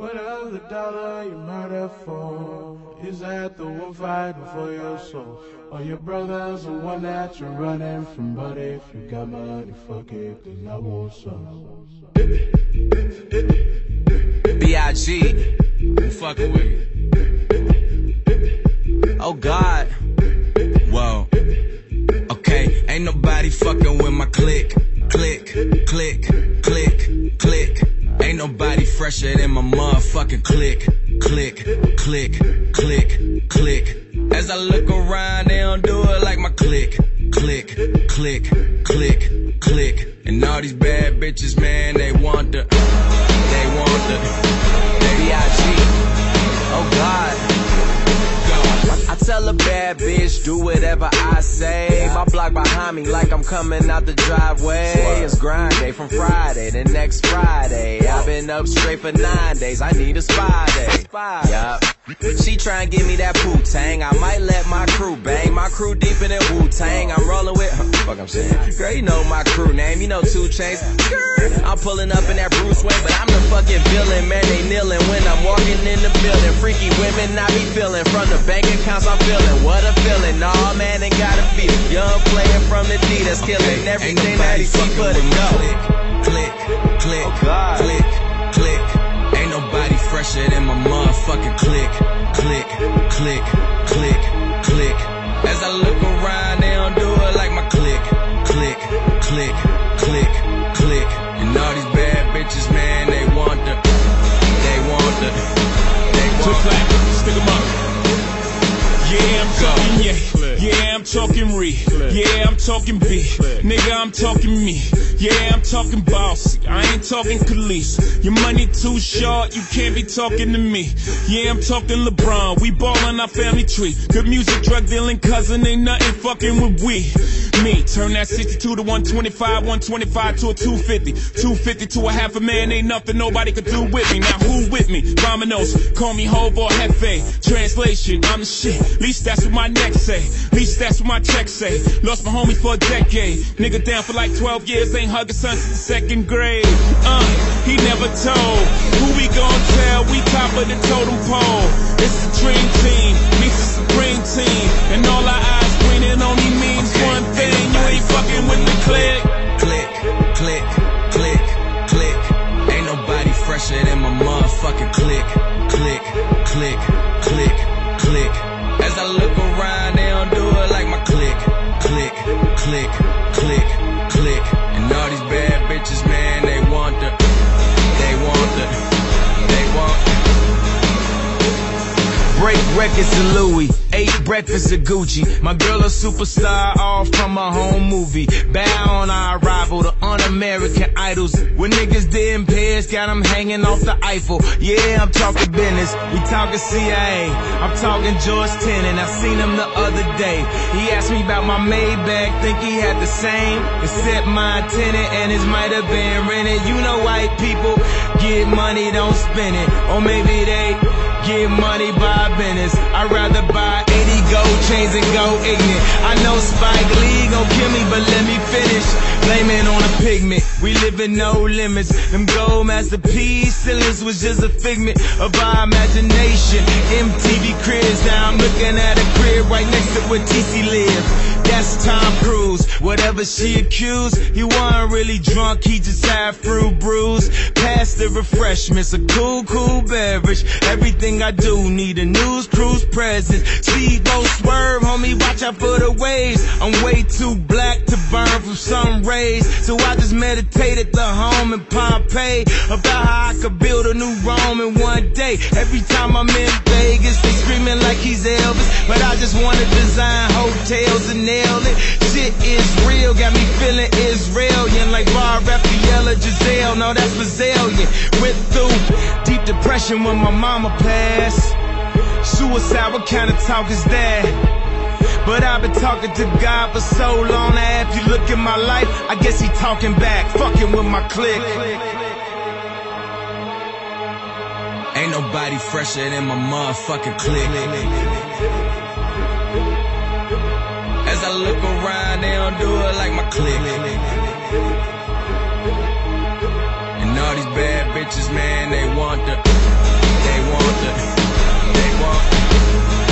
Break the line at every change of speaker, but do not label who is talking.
Whatever the dollar you murder for, is that the one fighting for your soul? Or your brother's the one that you're running from? But if you got money, fuck it, cause I want some.
B.I.G. Who fucking with me? Oh God. Whoa. Okay, ain't nobody fucking with my click. Click, nobody fresher than my motherfucking click. Click, click, click, click. As I look around, they don't do it like my click. Click, click, click, click. And all these bad bitches, man, they want the, they want the, B.I.G. Oh God. Tell a bad bitch, do whatever I say. My block behind me, like I'm coming out the driveway. It's grind day from Friday to next Friday. I've been up straight for nine days. I need a spy day. Yup. She try and give me that poo tang. I might let my crew bang. My crew deep in that Wu Tang. I'm rolling with. Huh, fuck, I'm saying. Girl, you know my crew name. You know 2 Chainz. I'm pulling up in that Bruce Wayne, but I'm the fucking villain. Man, they kneeling when I'm walking in the building. Freaky women I be feeling from the bank accounts. I'm feeling what a feeling. Nah, man, ain't gotta feel. Young player from the D that's killing everything that he see go. Click, click, click, click, click. Ain't nobody fresher than my motherfucking click, click, click, click, click. As I look around, they don't do it like my click, click, click, click, click. And all these bad bitches, man, they want the, they want the, they want
Two
want
flat, stick 'em up. Yeah, I'm talking yeah. Yeah, I'm talking re. Yeah, I'm talking B. Nigga, I'm talking me. Yeah, I'm talking bossy. I ain't talking Khalees. Your money too short, you can't be talking to me. Yeah, I'm talking LeBron. We ballin' our family tree. Good music, drug dealing cousin, ain't nothing fucking with we. Me, turn that 62 to 125, 125 to a 250. 250 to a half a man, ain't nothing nobody could do with me. Now who with me? Vamonos, call me Hov or Hefe. Translation, I'm the shit. Least that's what my neck say. Least that's what my check say. Lost my homie for a decade. Nigga down for like 12 years, ain't hugging son since the second grade. Uh, he never told. Who we gon' tell? We top of the totem pole. It's the dream team,
motherfucking click, click, click, click, click. As I look around, they don't do it like my click, click, click, click, click. And all these bad bitches,
Break records to Louis, ate breakfast at Gucci. My girl a superstar, all from a home movie. Bow on our arrival to un-American idols. When niggas didn't pay us, got them hanging off the Eiffel. Yeah, I'm talking business, we talking CIA. I'm talking George Tenet, I seen him the other day. He asked me about my Maybach, think he had the same. Except my tenant and his might have been rented. You know white people get money, don't spend it. Or maybe they Get money by business. I'd rather buy 80 gold chains and go ignorant. I know Spike Lee gon' kill me, but let me finish. Blame it on a pigment. We live in no limits. Them gold masterpiece ceilings was just a figment of our imagination. MTV cribs, now I'm looking at a crib right next to where TC live. That's Tom Cruise. Whatever she accused, he wasn't really drunk, he just had fruit brews. Pass the refreshments, a cool, cool beverage. Everything I do need a news cruise presence. Speedboat swerve, homie, watch out for the waves. I'm way too black to burn from sun rays. So I just meditate at the home in Pompeii about how I could build a new Rome in one day. Every time I'm in Vegas, they screaming like he's Elvis. But I just wanna design hotels and nail it. Shit is real, got me feeling Israelian like Bar Refaeli Gisele. No, that's Brazilian. Went through deep depression when my mama passed. Suicide, what kind of talk is that? But I've been talking to God for so long now if you look at my life, I guess he talking back, fucking with my clique.
Ain't nobody fresher than my motherfucking click. Look around, they don't do it like my clique. And all these bad bitches, man, they want the, they want the, they want. The,